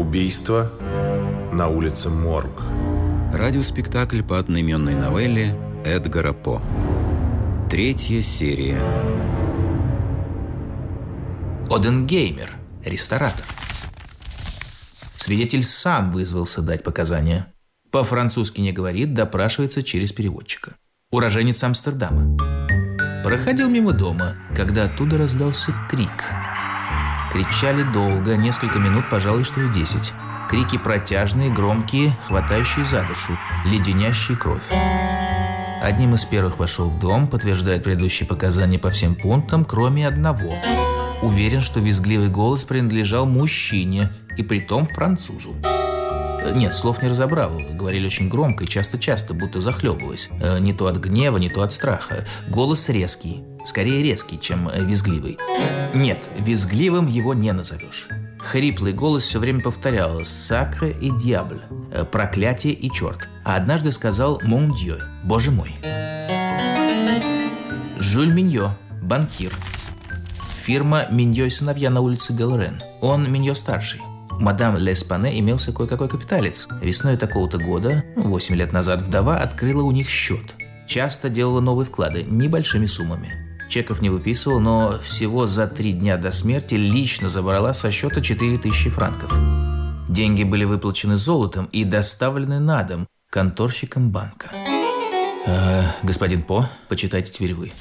Убийство на улице Морг. Радиоспектакль по одноименной новелле Эдгара По. Третья серия. Оденгеймер, ресторатор. Свидетель сам вызвался дать показания. По-французски не говорит, допрашивается через переводчика. Уроженец Амстердама. Проходил мимо дома, когда оттуда раздался крик. Кричали долго, несколько минут, пожалуй, что и десять. Крики протяжные, громкие, хватающие за душу, леденящие кровь. Одним из первых вошел в дом, подтверждает предыдущие показания по всем пунктам, кроме одного. Уверен, что визгливый голос принадлежал мужчине, и притом французу. Нет, слов не разобрал. Говорили очень громко и часто-часто, будто захлебываясь. Э, не то от гнева, не то от страха. Голос резкий. Скорее резкий, чем э, визгливый. Нет, визгливым его не назовешь. Хриплый голос все время повторял «сакре и дьябль», э, «проклятие и черт». А однажды сказал «мон дьё», «боже мой». Жюль Миньо, банкир. Фирма Миньо и сыновья на улице Делрен. Он Миньо старший мадам Леспане имелся кое-какой капиталец. Весной такого-то года, 8 лет назад, вдова открыла у них счет. Часто делала новые вклады, небольшими суммами. Чеков не выписывала, но всего за три дня до смерти лично забрала со счета 4000 франков. Деньги были выплачены золотом и доставлены на дом конторщиком банка. Э, господин По, почитайте теперь вы.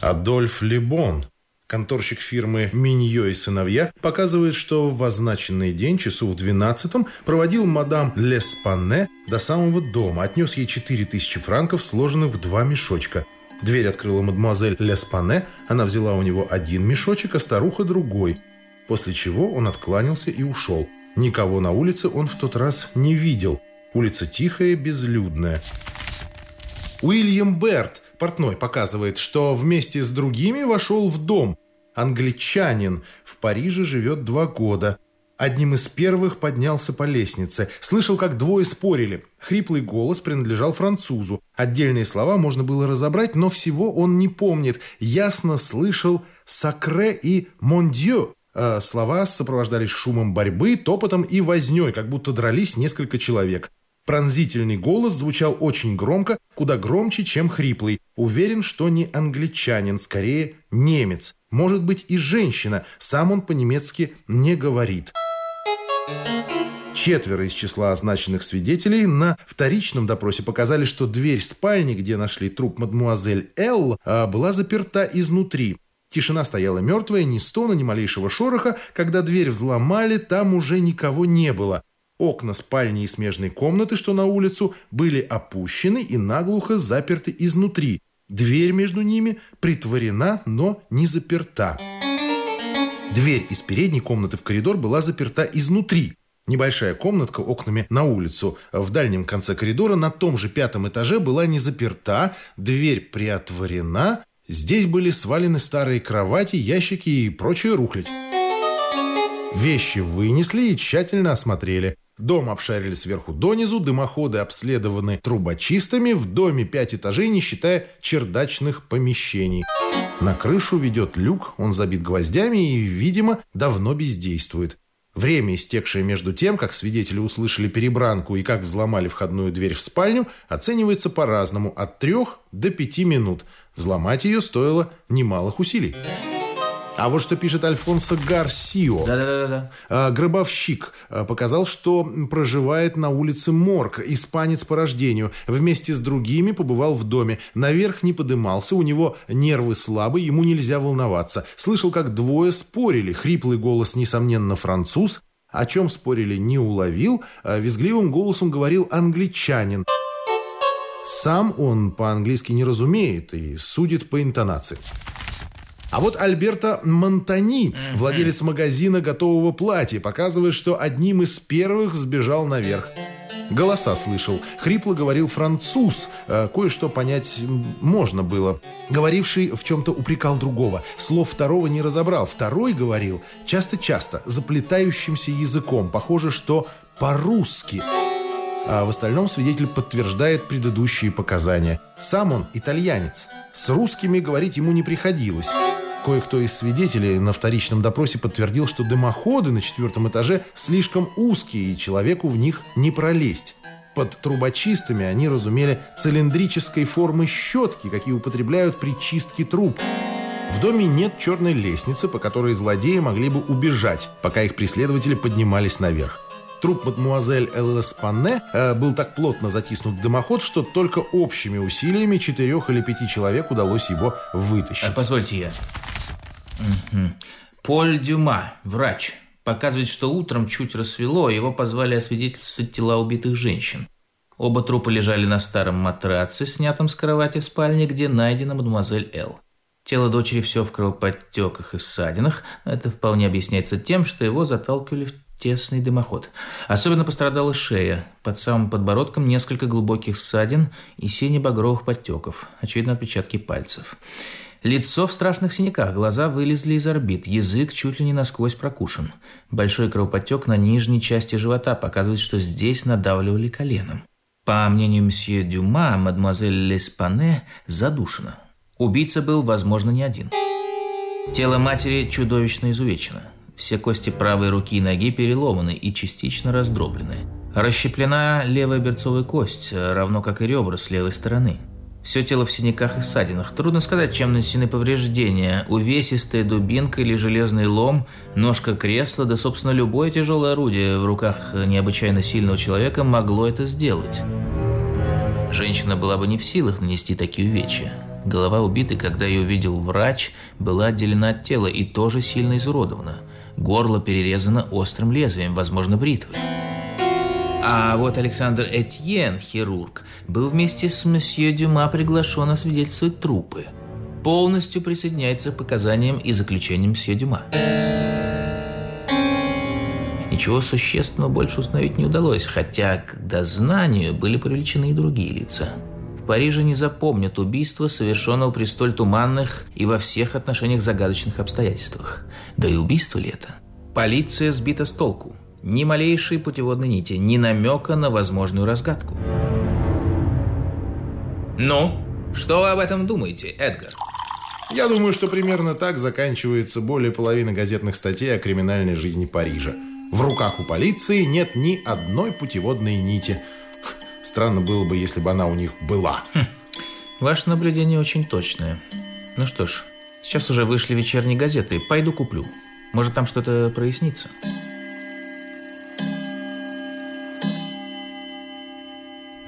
Адольф Лебон, Конторщик фирмы «Миньо и сыновья» показывает, что в означенный день, часу в 12 проводил мадам Леспане до самого дома, отнес ей 4000 франков, сложенных в два мешочка. Дверь открыла мадемуазель Леспане, она взяла у него один мешочек, а старуха другой. После чего он откланялся и ушел. Никого на улице он в тот раз не видел. Улица тихая, безлюдная. Уильям Берт, портной, показывает, что вместе с другими вошел в дом, Англичанин. В Париже живет два года. Одним из первых поднялся по лестнице. Слышал, как двое спорили. Хриплый голос принадлежал французу. Отдельные слова можно было разобрать, но всего он не помнит. Ясно слышал «сакре» и «мондио». А слова сопровождались шумом борьбы, топотом и вознёй, как будто дрались несколько человек. Пронзительный голос звучал очень громко, куда громче, чем хриплый. Уверен, что не англичанин, скорее немец. Может быть и женщина, сам он по-немецки не говорит. Четверо из числа означенных свидетелей на вторичном допросе показали, что дверь спальни, где нашли труп мадмуазель Л, а, была заперта изнутри. Тишина стояла мертвая, ни стона, ни малейшего шороха. Когда дверь взломали, там уже никого не было. Окна спальни и смежной комнаты, что на улицу, были опущены и наглухо заперты изнутри. Дверь между ними притворена, но не заперта. Дверь из передней комнаты в коридор была заперта изнутри. Небольшая комнатка окнами на улицу в дальнем конце коридора на том же пятом этаже была не заперта, дверь приотворена. Здесь были свалены старые кровати, ящики и прочая рухлядь. Вещи вынесли и тщательно осмотрели. Дом обшарили сверху донизу, дымоходы обследованы трубочистами, в доме пять этажей, не считая чердачных помещений. На крышу ведет люк, он забит гвоздями и, видимо, давно бездействует. Время, истекшее между тем, как свидетели услышали перебранку и как взломали входную дверь в спальню, оценивается по-разному – от трех до пяти минут. Взломать ее стоило немалых усилий. А вот что пишет Альфонсо Гарсио. Да-да-да. А, гробовщик а, показал, что проживает на улице Морг, испанец по рождению. Вместе с другими побывал в доме. Наверх не подымался, у него нервы слабые, ему нельзя волноваться. Слышал, как двое спорили. Хриплый голос, несомненно, француз. О чем спорили, не уловил. А визгливым голосом говорил англичанин. Сам он по-английски не разумеет и судит по интонации. А вот Альберто Монтани, владелец магазина готового платья, показывает, что одним из первых сбежал наверх. Голоса слышал. Хрипло говорил француз. Э, кое-что понять можно было. Говоривший в чем-то упрекал другого. Слов второго не разобрал. Второй говорил часто-часто, заплетающимся языком. Похоже, что по-русски. А в остальном свидетель подтверждает предыдущие показания. Сам он итальянец. С русскими говорить ему не приходилось. Кое-кто из свидетелей на вторичном допросе подтвердил, что дымоходы на четвертом этаже слишком узкие, и человеку в них не пролезть. Под трубочистами они разумели цилиндрической формы щетки, какие употребляют при чистке труб. В доме нет черной лестницы, по которой злодеи могли бы убежать, пока их преследователи поднимались наверх. Труп мадмуазель Эллеспане э, был так плотно затиснут в дымоход, что только общими усилиями четырех или пяти человек удалось его вытащить. А, позвольте я. Угу. Поль Дюма, врач, показывает, что утром чуть рассвело, его позвали освидетельствовать тела убитых женщин. Оба трупа лежали на старом матраце, снятом с кровати в спальне, где найдена мадемуазель Л. Тело дочери все в кровоподтеках и ссадинах. Это вполне объясняется тем, что его заталкивали в тесный дымоход. Особенно пострадала шея. Под самым подбородком несколько глубоких ссадин и сине-багровых подтеков. Очевидно, отпечатки пальцев. Лицо в страшных синяках, глаза вылезли из орбит, язык чуть ли не насквозь прокушен. Большой кровоподтек на нижней части живота показывает, что здесь надавливали коленом. По мнению мсье Дюма, мадемуазель Леспане задушена. Убийца был, возможно, не один. Тело матери чудовищно изувечено. Все кости правой руки и ноги переломаны и частично раздроблены. Расщеплена левая берцовая кость, равно как и ребра с левой стороны. Все тело в синяках и ссадинах. Трудно сказать, чем нанесены повреждения. Увесистая дубинка или железный лом, ножка кресла, да, собственно, любое тяжелое орудие в руках необычайно сильного человека могло это сделать. Женщина была бы не в силах нанести такие увечья. Голова убитой, когда ее увидел врач, была отделена от тела и тоже сильно изуродована – Горло перерезано острым лезвием, возможно, бритвой. А вот Александр Этьен, хирург, был вместе с месье Дюма приглашен освидетельствовать трупы. Полностью присоединяется к показаниям и заключениям месье Дюма. Ничего существенного больше установить не удалось, хотя к дознанию были привлечены и другие лица. В Париже не запомнят убийства, совершенного при столь туманных и во всех отношениях загадочных обстоятельствах. Да и убийство ли это? Полиция сбита с толку. Ни малейшей путеводной нити, ни намека на возможную разгадку. Ну, что вы об этом думаете, Эдгар? Я думаю, что примерно так заканчивается более половины газетных статей о криминальной жизни Парижа. В руках у полиции нет ни одной путеводной нити – Странно было бы, если бы она у них была. Хм. Ваше наблюдение очень точное. Ну что ж, сейчас уже вышли вечерние газеты. Пойду куплю. Может, там что-то прояснится.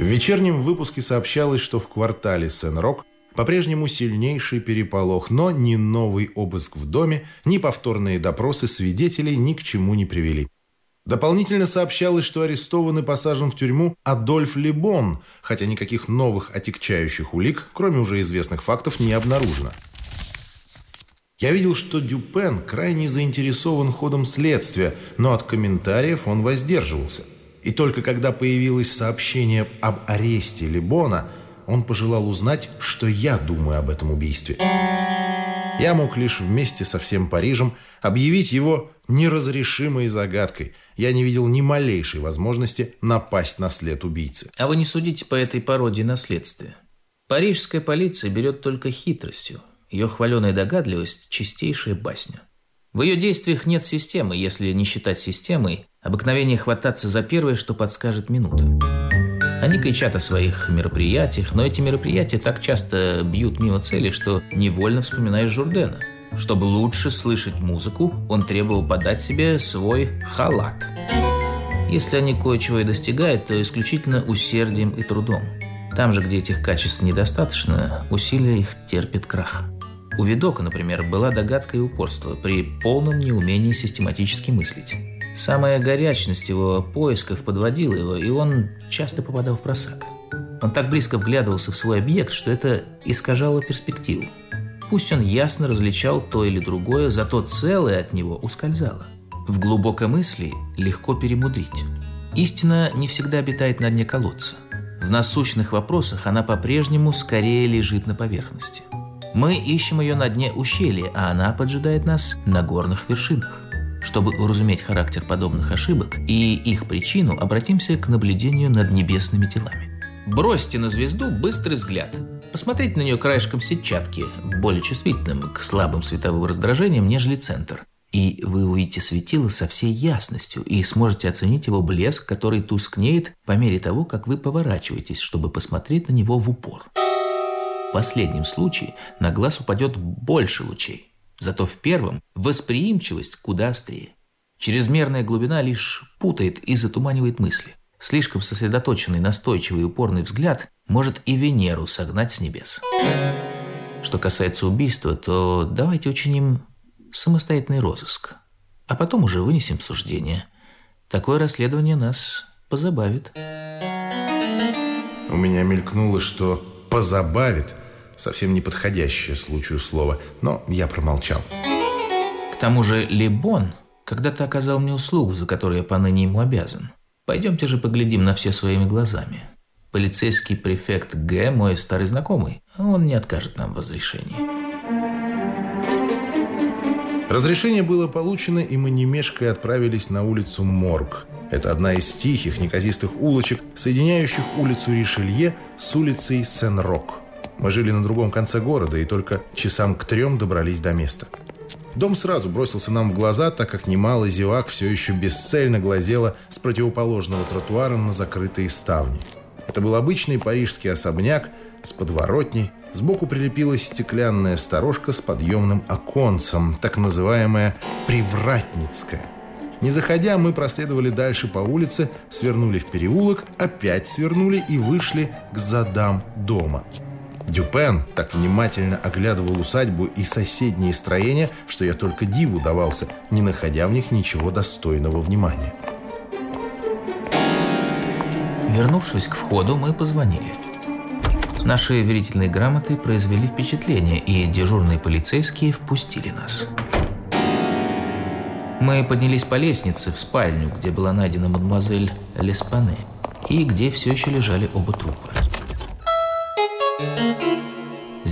В вечернем выпуске сообщалось, что в квартале Сен-Рок по-прежнему сильнейший переполох, но ни новый обыск в доме, ни повторные допросы свидетелей ни к чему не привели. Дополнительно сообщалось, что арестован и посажен в тюрьму Адольф Лебон, хотя никаких новых отягчающих улик, кроме уже известных фактов, не обнаружено. Я видел, что Дюпен крайне заинтересован ходом следствия, но от комментариев он воздерживался. И только когда появилось сообщение об аресте Лебона, он пожелал узнать, что я думаю об этом убийстве. Я мог лишь вместе со всем Парижем объявить его неразрешимой загадкой – я не видел ни малейшей возможности напасть на след убийцы. А вы не судите по этой пародии наследствия. Парижская полиция берет только хитростью. Ее хваленая догадливость – чистейшая басня. В ее действиях нет системы, если не считать системой, обыкновение хвататься за первое, что подскажет минута. Они кричат о своих мероприятиях, но эти мероприятия так часто бьют мимо цели, что невольно вспоминаешь Журдена – чтобы лучше слышать музыку, он требовал подать себе свой халат. Если они кое-чего и достигают, то исключительно усердием и трудом. Там же, где этих качеств недостаточно, усилия их терпит крах. У Видока, например, была догадка и упорство при полном неумении систематически мыслить. Самая горячность его поисков подводила его, и он часто попадал в просак. Он так близко вглядывался в свой объект, что это искажало перспективу. Пусть он ясно различал то или другое, зато целое от него ускользало. В глубокой мысли легко перемудрить. Истина не всегда обитает на дне колодца. В насущных вопросах она по-прежнему скорее лежит на поверхности. Мы ищем ее на дне ущелья, а она поджидает нас на горных вершинах. Чтобы уразуметь характер подобных ошибок и их причину, обратимся к наблюдению над небесными телами. Бросьте на звезду быстрый взгляд. посмотреть на нее краешком сетчатки, более чувствительным к слабым световым раздражениям, нежели центр. И вы увидите светило со всей ясностью и сможете оценить его блеск, который тускнеет по мере того, как вы поворачиваетесь, чтобы посмотреть на него в упор. Последнем случае на глаз упадет больше лучей, зато в первом восприимчивость куда острее. Чрезмерная глубина лишь путает и затуманивает мысли. Слишком сосредоточенный, настойчивый и упорный взгляд может и Венеру согнать с небес. Что касается убийства, то давайте учиним самостоятельный розыск, а потом уже вынесем суждение. Такое расследование нас позабавит. У меня мелькнуло, что «позабавит» совсем неподходящее случаю слово, но я промолчал. К тому же Лебон когда-то оказал мне услугу, за которую я поныне ему обязан. Пойдемте же поглядим на все своими глазами. Полицейский префект Г. мой старый знакомый. Он не откажет нам в разрешении. Разрешение было получено, и мы не мешкая отправились на улицу Морг. Это одна из тихих, неказистых улочек, соединяющих улицу Ришелье с улицей Сен-Рок. Мы жили на другом конце города и только часам к трем добрались до места. Дом сразу бросился нам в глаза, так как немало зевак все еще бесцельно глазело с противоположного тротуара на закрытые ставни. Это был обычный парижский особняк с подворотней. Сбоку прилепилась стеклянная сторожка с подъемным оконцем, так называемая «привратницкая». Не заходя, мы проследовали дальше по улице, свернули в переулок, опять свернули и вышли к задам дома. Дюпен так внимательно оглядывал усадьбу и соседние строения, что я только диву давался, не находя в них ничего достойного внимания. Вернувшись к входу, мы позвонили. Наши верительные грамоты произвели впечатление, и дежурные полицейские впустили нас. Мы поднялись по лестнице в спальню, где была найдена мадемуазель Леспане, и где все еще лежали оба трупа.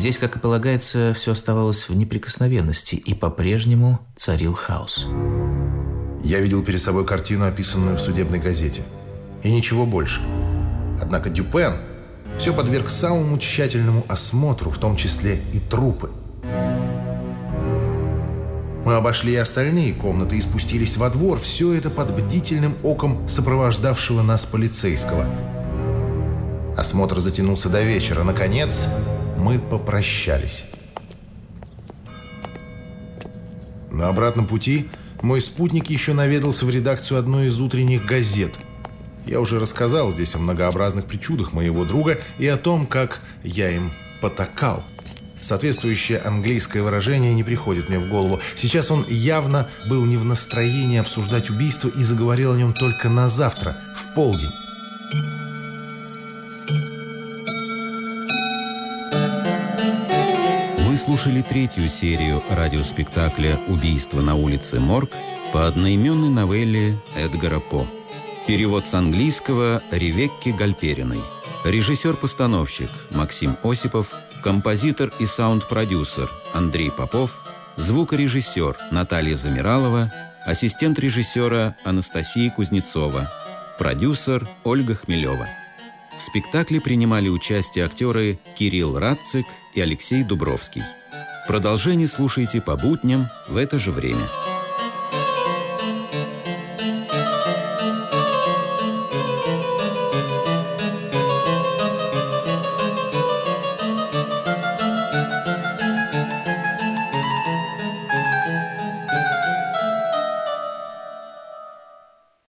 Здесь, как и полагается, все оставалось в неприкосновенности, и по-прежнему царил хаос. Я видел перед собой картину, описанную в судебной газете. И ничего больше. Однако Дюпен все подверг самому тщательному осмотру, в том числе и трупы. Мы обошли и остальные комнаты и спустились во двор. Все это под бдительным оком сопровождавшего нас полицейского. Осмотр затянулся до вечера. Наконец, мы попрощались. На обратном пути мой спутник еще наведался в редакцию одной из утренних газет. Я уже рассказал здесь о многообразных причудах моего друга и о том, как я им потакал. Соответствующее английское выражение не приходит мне в голову. Сейчас он явно был не в настроении обсуждать убийство и заговорил о нем только на завтра, в полдень. Слушали третью серию радиоспектакля «Убийство на улице Морг» по одноименной новелле Эдгара По. Перевод с английского Ревекки Гальпериной. Режиссер-постановщик Максим Осипов, композитор и саунд-продюсер Андрей Попов, звукорежиссер Наталья Замиралова, ассистент режиссера Анастасия Кузнецова, продюсер Ольга Хмелева. В спектакле принимали участие актеры Кирилл Радцик и Алексей Дубровский. Продолжение слушайте по будням в это же время.